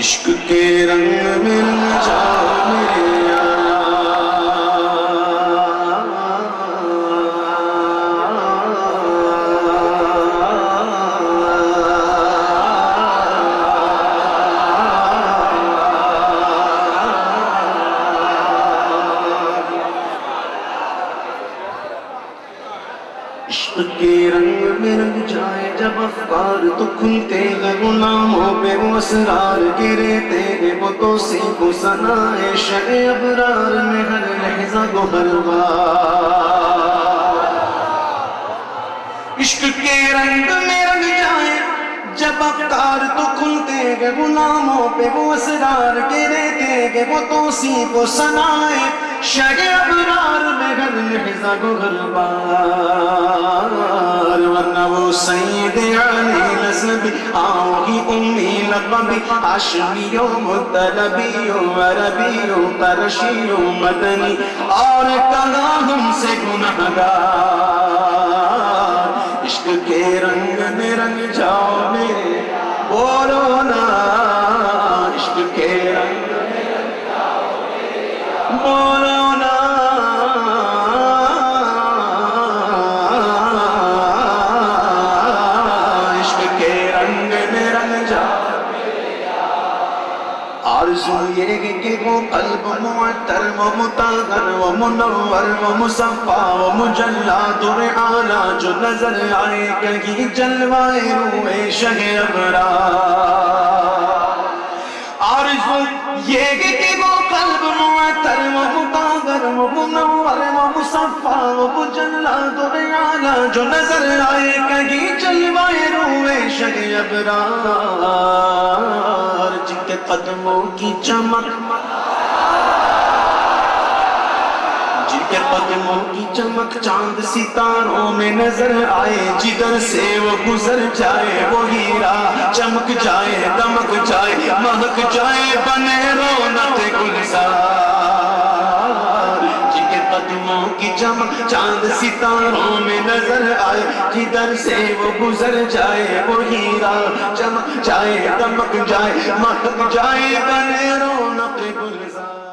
عشق کے رنگ میں رنگ میرے عشق کے رنگ میں رنگ جائے جب افکار تو کھلتے ہیں غلاموں پہ وہ اسرار گرتے ہیں وہ تو سیکھو سنائے شہ ابرار میں ہر لحظہ کو ہر عشق کے رنگ میں رنگ جائے، جب افکار تو کھلتے ہیں غلاموں پہ وہ اسرار گرتے ہیں وہ تو سیکھو سنائے شہ ابرار میں ہر لحظہ کو ہر بار۔ وہ سید علی نسبی آؤگی امی لقبی عشمیوں مطلبیوں عربیوں پرشیوں مدنی اور کہاں ہم سے گناہگار عشق کے رنگ میں رنگ جاؤ میرے بولو نا عشق کے رنگ میں رنگ جاؤ میرے بولو آرزو یہ ہے کہ وہ قلب معطر و متاغر و منور و مصفا و مجلات و اعلیٰ جو نظر آئے کہیں جلوائے روئے شہ ابرار آرزو یہ ہے کہ وہ قلب معطر و متاغر و منور و مصفا و مجلات و اعلیٰ جو نظر آئے کہیں جلوائے روئے شہ ابرار جن کے قدموں کی چمک۔ جن کے قدموں کی چمک، چاند ستاروں میں نظر آئے۔ جدھر سے وہ گزر جائے، وہ ہیرا۔ چمک جائے، دمک جائے، مہک جائے، بنے رونت گلزار۔ ستاروں میں نظر آئے، جدھر سے وہ گزر جائے وہ ہیرا چمک جائے، دمک جائے، مہک جائے، بنے رونق گلزار۔